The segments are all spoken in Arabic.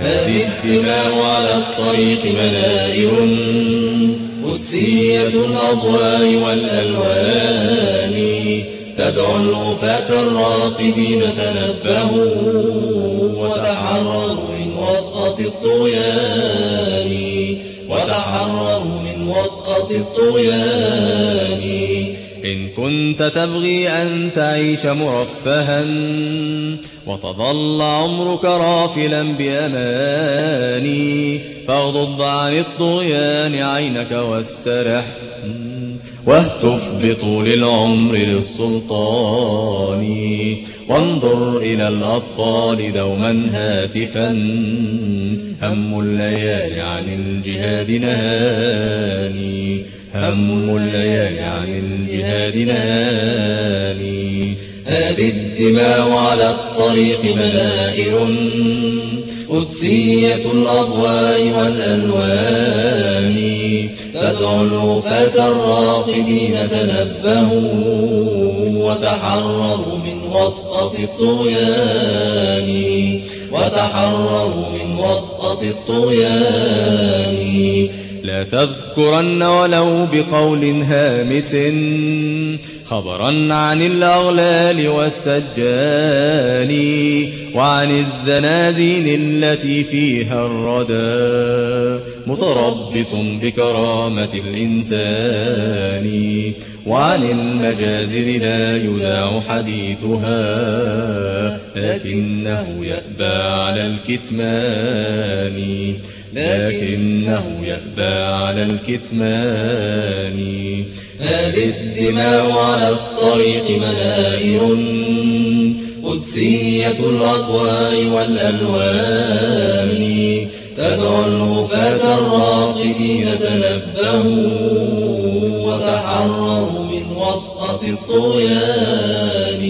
هذه الدماء على الطريق منائر قدسية الأضواء والألوان. تدعو الوفاة الراقدين تنبهوا وتحرروا من وطأة الطغيان. وتحرروا من وطأة الطغيان. إن كنت تبغي أن تعيش مرفها وتظل عمرك رافلا بأماني فاغضض عن الطغيان عينك واسترح واهتف بطول العمر للسلطان وانظر إلى الأطفال دوما هاتفا هم الليالي عن الجهاد نهاني هم الليالي عن الجهاد نهاني هذه الدماء على الطريق منائر. قدسية الأضواء والألوان. تدعو الوفاة الراقدين تنبهوا وتحرروا من وطأة الطغيان. وتحرروا من وطأة الطغيان. لا تذكرن ولو بقول هامس خبرا عن الأغلال والسجان وعن الزنازين التي فيها الردى متربص بكرامة الإنسان. وعن المجازر لا يذاع حديثها لكنه يأبى على الكتمان. لكنه يأبى على الكتمان. هذه الدماء على الطريق منائر قدسية الأضواء والألوان. تدعو الوفاة الراقدين تنبهوا. وتحرروا من وطأة الطغيان.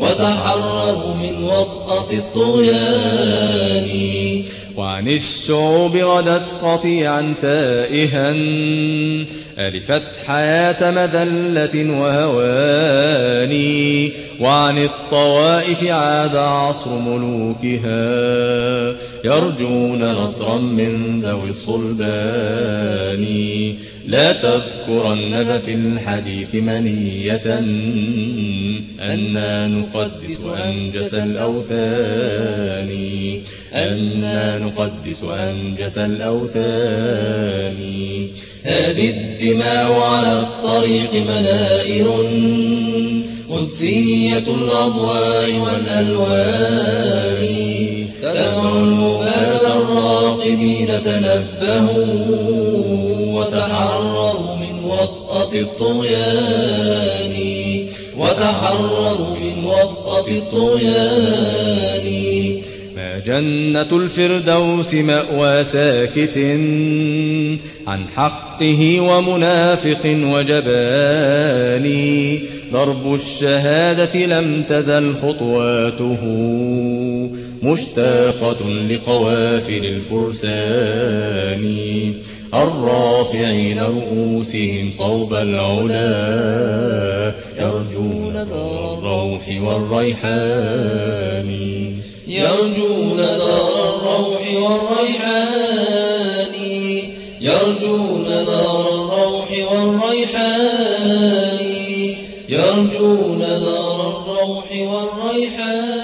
وتحرروا من وطأة الطغيان. وعن الشعوب غدت قطيعا تائها. ألفت حياة مذلة وهوان وعن الطوائف عاد عصر ملوكها. يرجون نصرا من ذوي الصلبان. لا تذكرن في الحديث منية. أنا نقدس أنجس الأوثان. أنا نقدس أنجس الأوثان. هذه الدماء على الطريق منائر قدسية الأضواء والألوان. تدعو الوفاة الراقدين تنبهوا وتحرروا من وطأة الطغيان. وتحرروا من وطأة الطغيان. جنة الفردوس مأوى ساكت عن حقه ومنافق وجبان. ضرب الشهادة لم تزل خطواته مشتاقة لقوافل الفرسان. الرافعين رؤوسهم صوب العلا يرجون دار الروح والريحان. يرجون دار الروح والريحان. يرجون دار الروح والريحان. يرجون دار الروح والريحان.